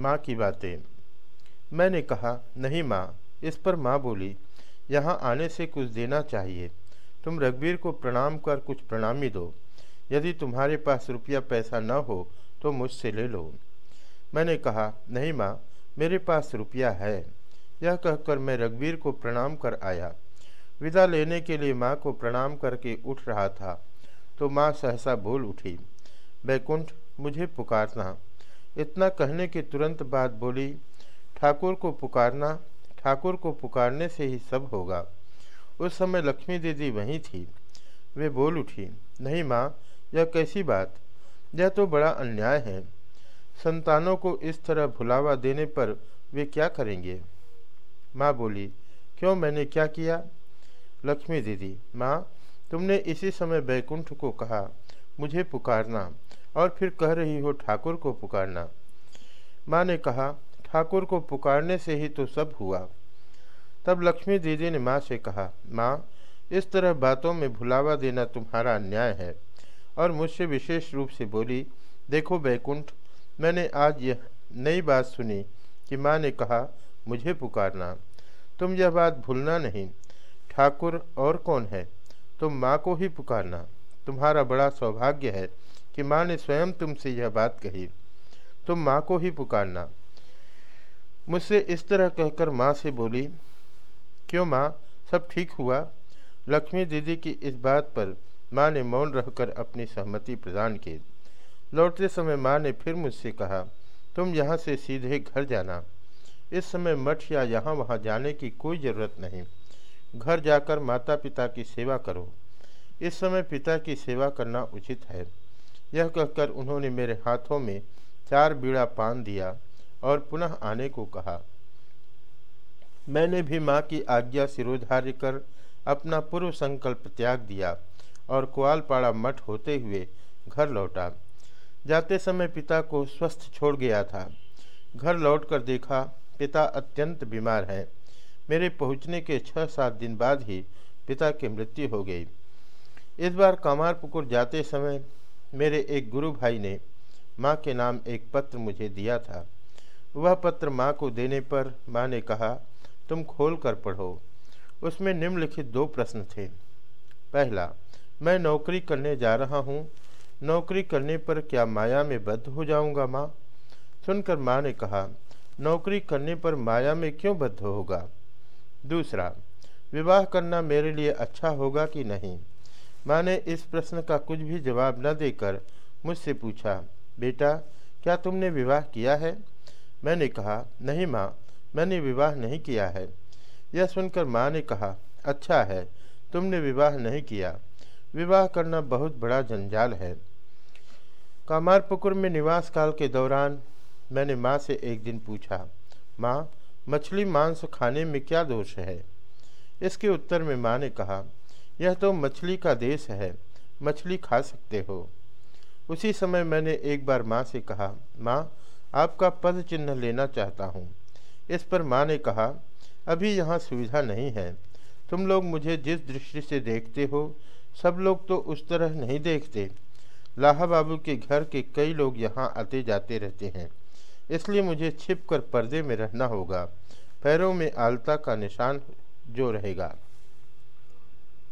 माँ की बातें। मैंने कहा, नहीं माँ। इस पर माँ बोली, यहाँ आने से कुछ देना चाहिए। तुम रघुवीर को प्रणाम कर, कुछ प्रणामी दो। यदि तुम्हारे पास रुपया पैसा न हो तो मुझसे ले लो। मैंने कहा, नहीं माँ, मेरे पास रुपया है। यह कहकर मैं रघुवीर को प्रणाम कर आया। विदा लेने के लिए माँ को प्रणाम करके उठ रहा था तो माँ सहसा बोल उठी बैकुंठ मुझे पुकारना। इतना कहने के तुरंत बाद बोली, ठाकुर को पुकारना, ठाकुर को पुकारने से ही सब होगा। उस समय लक्ष्मी दीदी वहीं थी। वे बोल उठी, नहीं माँ, यह कैसी बात? यह तो बड़ा अन्याय है। संतानों को इस तरह भुलावा देने पर वे क्या करेंगे? माँ बोली, क्यों, मैंने क्या किया? लक्ष्मी दीदी, माँ, तुमने इसी समय बैकुंठ को कहा, मुझे पुकारना। और फिर कह रही हो, ठाकुर को पुकारना। माँ ने कहा, ठाकुर को पुकारने से ही तो सब हुआ। तब लक्ष्मी दीदी ने माँ से कहा, माँ, इस तरह बातों में भुलावा देना तुम्हारा अन्याय है। और मुझसे विशेष रूप से बोली, देखो बैकुंठ, मैंने आज यह नई बात सुनी कि माँ ने कहा, मुझे पुकारना। तुम यह बात भूलना नहीं। ठाकुर और कौन है? तुम माँ को ही पुकारना। तुम्हारा बड़ा सौभाग्य है कि माँ ने स्वयं तुमसे यह बात कही, तुम माँ को ही पुकारना। मुझसे इस तरह कहकर माँ से बोली, क्यों माँ? सब ठीक हुआ? लक्ष्मी दीदी की इस बात पर माँ ने मौन रहकर अपनी सहमति प्रदान की। लौटते समय माँ ने फिर मुझसे कहा, तुम यहाँ से सीधे घर जाना। इस समय मठ या यहाँ वहाँ जाने की कोई ज़रूरत नहीं। घर जाकर माता पिता की सेवा करो। इस समय पिता की सेवा करना उचित है। यह कहकर उन्होंने मेरे हाथों में चार बीड़ा पान दिया और पुनः आने को कहा। मैंने भी माँ की आज्ञा सिरोधार्य कर अपना पूर्व संकल्प त्याग दिया और कुआलपाड़ा मठ होते हुए घर लौटा। जाते समय पिता को स्वस्थ छोड़ गया था। घर लौटकर देखा, पिता अत्यंत बीमार हैं। मेरे पहुँचने के छः सात दिन बाद ही पिता की मृत्यु हो गई। इस बार कामारपुकुर जाते समय मेरे एक गुरु भाई ने माँ के नाम एक पत्र मुझे दिया था। वह पत्र माँ को देने पर माँ ने कहा, तुम खोल कर पढ़ो। उसमें निम्नलिखित दो प्रश्न थे। पहला, मैं नौकरी करने जा रहा हूँ। नौकरी करने पर क्या माया में बद्ध हो जाऊँगा माँ? सुनकर माँ ने कहा, नौकरी करने पर माया में क्यों बद्ध होगा? दूसरा, विवाह करना मेरे लिए अच्छा होगा कि नहीं? माँ ने इस प्रश्न का कुछ भी जवाब न देकर मुझसे पूछा, बेटा, क्या तुमने विवाह किया है? मैंने कहा, नहीं माँ, मैंने विवाह नहीं किया है। यह सुनकर माँ ने कहा अच्छा है, तुमने विवाह नहीं किया। विवाह करना बहुत बड़ा जंजाल है। कामारपुकुर में निवास काल के दौरान मैंने माँ से एक दिन पूछा, माँ, मछली मांस खाने में क्या दोष है? इसके उत्तर में माँ ने कहा यह तो मछली का देश है, मछली खा सकते हो। उसी समय मैंने एक बार माँ से कहा, माँ, आपका पद चिन्ह लेना चाहता हूँ। इस पर माँ ने कहा, अभी यहाँ सुविधा नहीं है। तुम लोग मुझे जिस दृष्टि से देखते हो, सब लोग तो उस तरह नहीं देखते। लाहा बाबू के घर के कई लोग यहाँ आते जाते रहते हैं। इसलिए मुझे छिप कर पर्दे में रहना होगा। पैरों में आलता का निशान जो रहेगा।